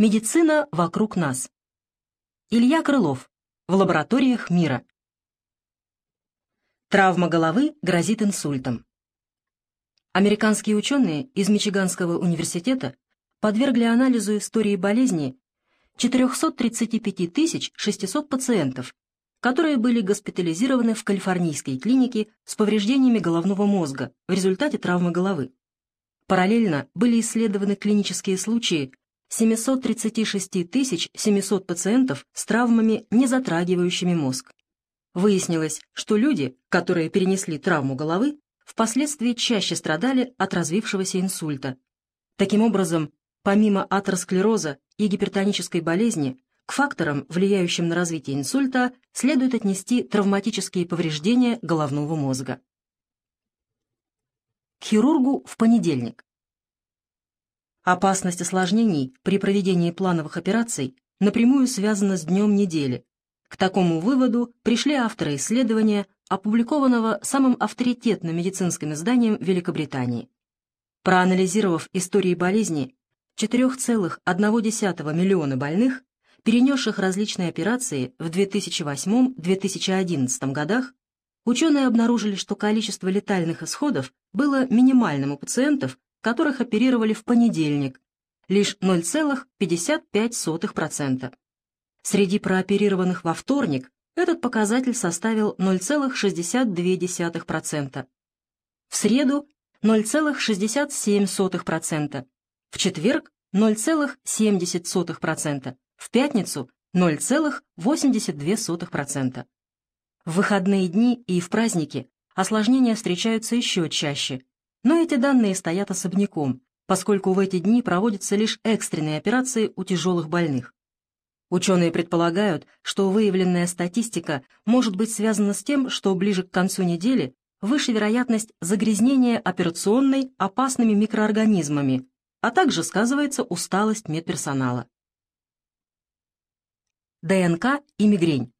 Медицина вокруг нас. Илья Крылов. В лабораториях мира. Травма головы грозит инсультом. Американские ученые из Мичиганского университета подвергли анализу истории болезни 435 600 пациентов, которые были госпитализированы в калифорнийской клинике с повреждениями головного мозга в результате травмы головы. Параллельно были исследованы клинические случаи 736 700 пациентов с травмами, не затрагивающими мозг. Выяснилось, что люди, которые перенесли травму головы, впоследствии чаще страдали от развившегося инсульта. Таким образом, помимо атеросклероза и гипертонической болезни, к факторам, влияющим на развитие инсульта, следует отнести травматические повреждения головного мозга. К хирургу в понедельник. Опасность осложнений при проведении плановых операций напрямую связана с днем недели. К такому выводу пришли авторы исследования, опубликованного самым авторитетным медицинским изданием Великобритании. Проанализировав истории болезни 4,1 миллиона больных, перенесших различные операции в 2008-2011 годах, ученые обнаружили, что количество летальных исходов было минимальным у пациентов, которых оперировали в понедельник, лишь 0,55%. Среди прооперированных во вторник этот показатель составил 0,62%. В среду 0,67%, в четверг 0,70%, в пятницу 0,82%. В выходные дни и в праздники осложнения встречаются еще чаще, но эти данные стоят особняком, поскольку в эти дни проводятся лишь экстренные операции у тяжелых больных. Ученые предполагают, что выявленная статистика может быть связана с тем, что ближе к концу недели выше вероятность загрязнения операционной опасными микроорганизмами, а также сказывается усталость медперсонала. ДНК и мигрень.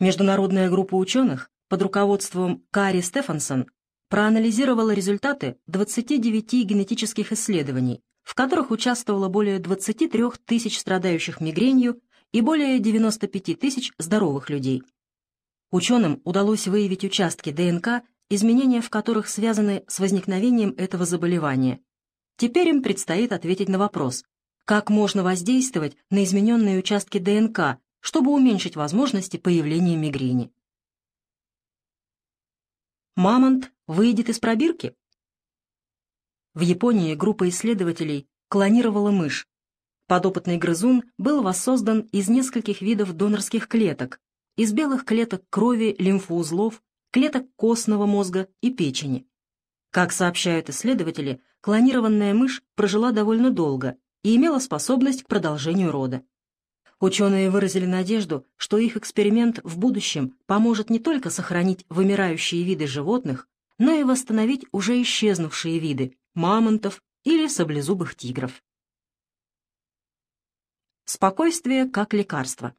Международная группа ученых под руководством Кари Стефансон проанализировала результаты 29 генетических исследований, в которых участвовало более 23 тысяч страдающих мигренью и более 95 тысяч здоровых людей. Ученым удалось выявить участки ДНК, изменения в которых связаны с возникновением этого заболевания. Теперь им предстоит ответить на вопрос, как можно воздействовать на измененные участки ДНК, чтобы уменьшить возможности появления мигрени. Мамонт выйдет из пробирки? В Японии группа исследователей клонировала мышь. Подопытный грызун был воссоздан из нескольких видов донорских клеток, из белых клеток крови, лимфоузлов, клеток костного мозга и печени. Как сообщают исследователи, клонированная мышь прожила довольно долго, и имела способность к продолжению рода. Ученые выразили надежду, что их эксперимент в будущем поможет не только сохранить вымирающие виды животных, но и восстановить уже исчезнувшие виды мамонтов или саблезубых тигров. Спокойствие как лекарство.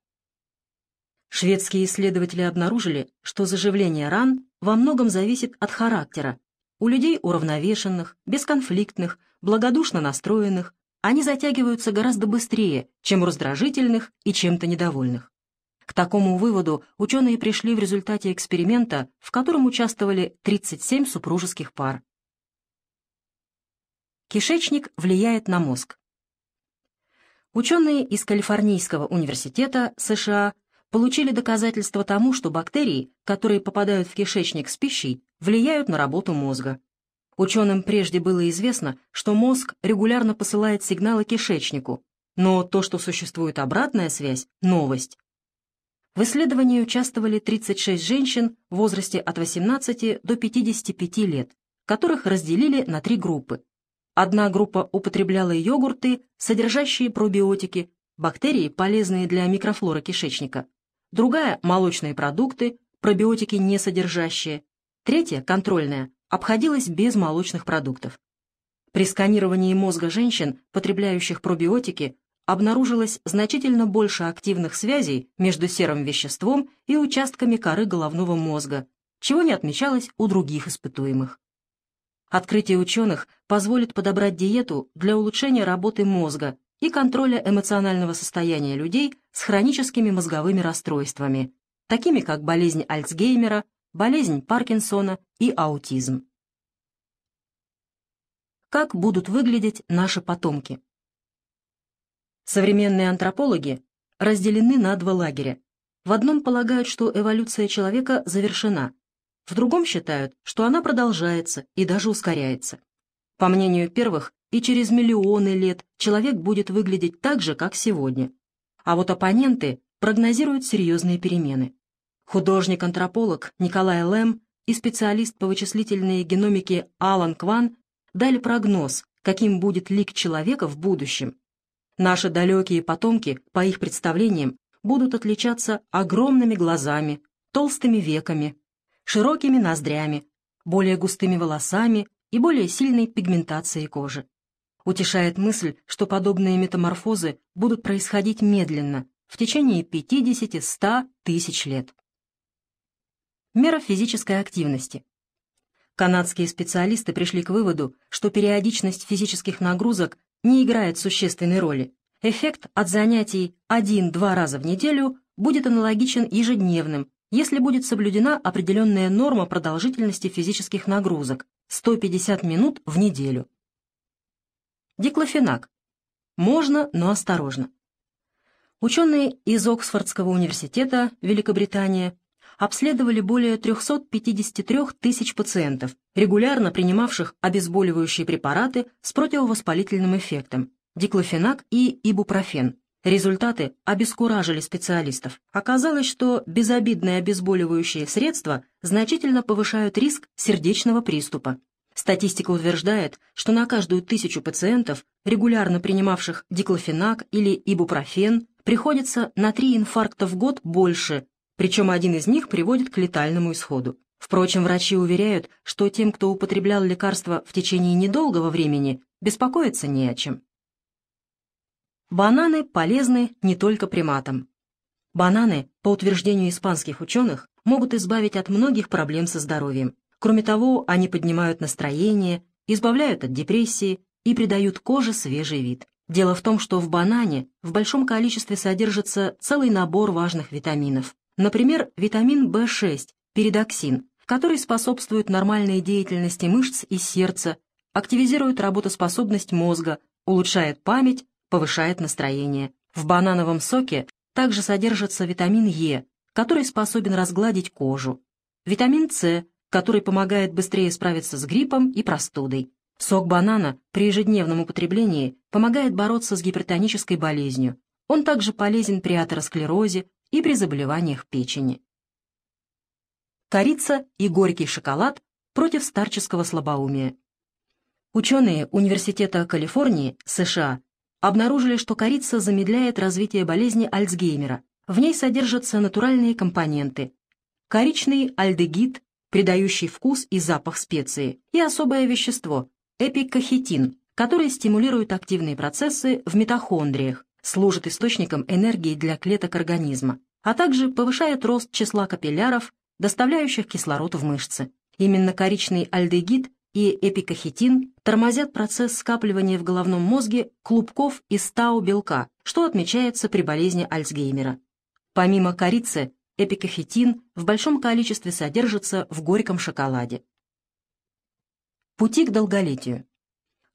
Шведские исследователи обнаружили, что заживление ран во многом зависит от характера. У людей уравновешенных, бесконфликтных, благодушно настроенных, они затягиваются гораздо быстрее, чем у раздражительных и чем-то недовольных. К такому выводу ученые пришли в результате эксперимента, в котором участвовали 37 супружеских пар. Кишечник влияет на мозг. Ученые из Калифорнийского университета США получили доказательства тому, что бактерии, которые попадают в кишечник с пищей, влияют на работу мозга. Ученым прежде было известно, что мозг регулярно посылает сигналы кишечнику, но то, что существует обратная связь – новость. В исследовании участвовали 36 женщин в возрасте от 18 до 55 лет, которых разделили на три группы. Одна группа употребляла йогурты, содержащие пробиотики, бактерии, полезные для микрофлоры кишечника. Другая – молочные продукты, пробиотики не содержащие. Третья, контрольная, обходилась без молочных продуктов. При сканировании мозга женщин, потребляющих пробиотики, обнаружилось значительно больше активных связей между серым веществом и участками коры головного мозга, чего не отмечалось у других испытуемых. Открытие ученых позволит подобрать диету для улучшения работы мозга и контроля эмоционального состояния людей с хроническими мозговыми расстройствами, такими как болезнь Альцгеймера, болезнь Паркинсона и аутизм. Как будут выглядеть наши потомки? Современные антропологи разделены на два лагеря. В одном полагают, что эволюция человека завершена, в другом считают, что она продолжается и даже ускоряется. По мнению первых, и через миллионы лет человек будет выглядеть так же, как сегодня. А вот оппоненты прогнозируют серьезные перемены. Художник-антрополог Николай Лэм и специалист по вычислительной геномике Алан Кван дали прогноз, каким будет лик человека в будущем. Наши далекие потомки, по их представлениям, будут отличаться огромными глазами, толстыми веками, широкими ноздрями, более густыми волосами и более сильной пигментацией кожи. Утешает мысль, что подобные метаморфозы будут происходить медленно, в течение 50-100 тысяч лет. Мера физической активности. Канадские специалисты пришли к выводу, что периодичность физических нагрузок не играет существенной роли. Эффект от занятий 1-2 раза в неделю будет аналогичен ежедневным, если будет соблюдена определенная норма продолжительности физических нагрузок 150 минут в неделю. Диклофенак. Можно, но осторожно. Ученые из Оксфордского университета, Великобритания, обследовали более 353 тысяч пациентов, регулярно принимавших обезболивающие препараты с противовоспалительным эффектом, диклофенак и ибупрофен. Результаты обескуражили специалистов. Оказалось, что безобидные обезболивающие средства значительно повышают риск сердечного приступа. Статистика утверждает, что на каждую тысячу пациентов, регулярно принимавших диклофенак или ибупрофен, приходится на три инфаркта в год больше, причем один из них приводит к летальному исходу. Впрочем, врачи уверяют, что тем, кто употреблял лекарства в течение недолгого времени, беспокоиться не о чем. Бананы полезны не только приматам. Бананы, по утверждению испанских ученых, могут избавить от многих проблем со здоровьем. Кроме того, они поднимают настроение, избавляют от депрессии и придают коже свежий вид. Дело в том, что в банане в большом количестве содержится целый набор важных витаминов. Например, витамин В6, передоксин, который способствует нормальной деятельности мышц и сердца, активизирует работоспособность мозга, улучшает память, повышает настроение. В банановом соке также содержится витамин Е, который способен разгладить кожу, витамин С, который помогает быстрее справиться с гриппом и простудой. Сок банана при ежедневном употреблении помогает бороться с гипертонической болезнью. Он также полезен при атеросклерозе и при заболеваниях печени. Корица и горький шоколад против старческого слабоумия. Ученые Университета Калифорнии, США, обнаружили, что корица замедляет развитие болезни Альцгеймера. В ней содержатся натуральные компоненты. Коричный альдегид придающий вкус и запах специи, и особое вещество – эпикахетин, который стимулирует активные процессы в митохондриях, служит источником энергии для клеток организма, а также повышает рост числа капилляров, доставляющих кислород в мышцы. Именно коричный альдегид и эпикахетин тормозят процесс скапливания в головном мозге клубков из тау-белка, что отмечается при болезни Альцгеймера. Помимо корицы, эпикофетин в большом количестве содержится в горьком шоколаде. Пути к долголетию.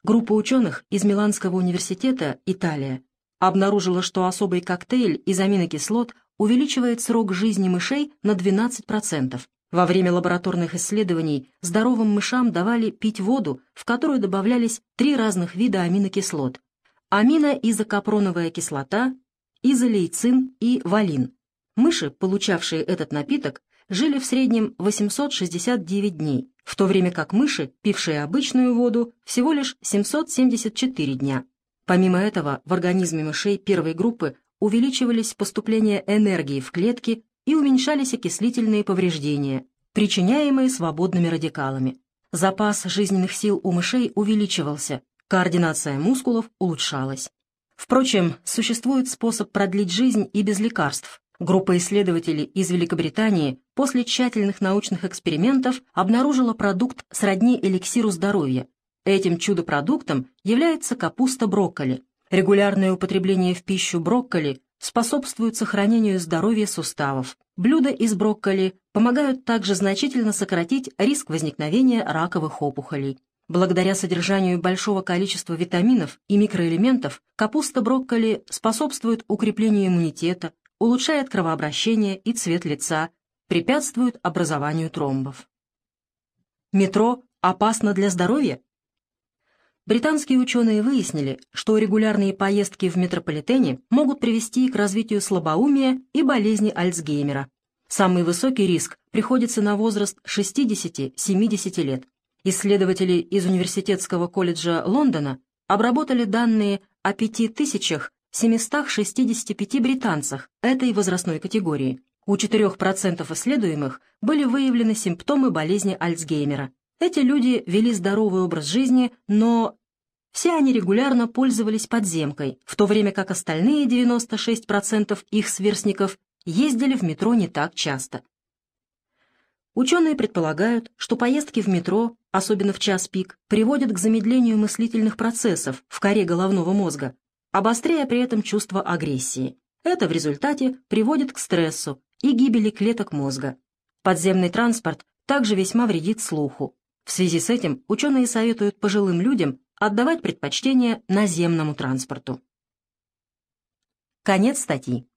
Группа ученых из Миланского университета, Италия, обнаружила, что особый коктейль из аминокислот увеличивает срок жизни мышей на 12%. Во время лабораторных исследований здоровым мышам давали пить воду, в которую добавлялись три разных вида аминокислот – аминоизокапроновая кислота, изолейцин и валин – Мыши, получавшие этот напиток, жили в среднем 869 дней, в то время как мыши, пившие обычную воду, всего лишь 774 дня. Помимо этого, в организме мышей первой группы увеличивались поступления энергии в клетки и уменьшались окислительные повреждения, причиняемые свободными радикалами. Запас жизненных сил у мышей увеличивался, координация мускулов улучшалась. Впрочем, существует способ продлить жизнь и без лекарств, Группа исследователей из Великобритании после тщательных научных экспериментов обнаружила продукт сродни эликсиру здоровья. Этим чудо-продуктом является капуста брокколи. Регулярное употребление в пищу брокколи способствует сохранению здоровья суставов. Блюда из брокколи помогают также значительно сократить риск возникновения раковых опухолей. Благодаря содержанию большого количества витаминов и микроэлементов капуста брокколи способствует укреплению иммунитета, улучшает кровообращение и цвет лица, препятствует образованию тромбов. Метро опасно для здоровья? Британские ученые выяснили, что регулярные поездки в метрополитене могут привести к развитию слабоумия и болезни Альцгеймера. Самый высокий риск приходится на возраст 60-70 лет. Исследователи из Университетского колледжа Лондона обработали данные о 5765 британцах этой возрастной категории. У 4% исследуемых были выявлены симптомы болезни Альцгеймера. Эти люди вели здоровый образ жизни, но все они регулярно пользовались подземкой, в то время как остальные 96% их сверстников ездили в метро не так часто. Ученые предполагают, что поездки в метро, особенно в час пик, приводят к замедлению мыслительных процессов в коре головного мозга, обостряя при этом чувство агрессии. Это в результате приводит к стрессу и гибели клеток мозга. Подземный транспорт также весьма вредит слуху. В связи с этим ученые советуют пожилым людям отдавать предпочтение наземному транспорту. Конец статьи.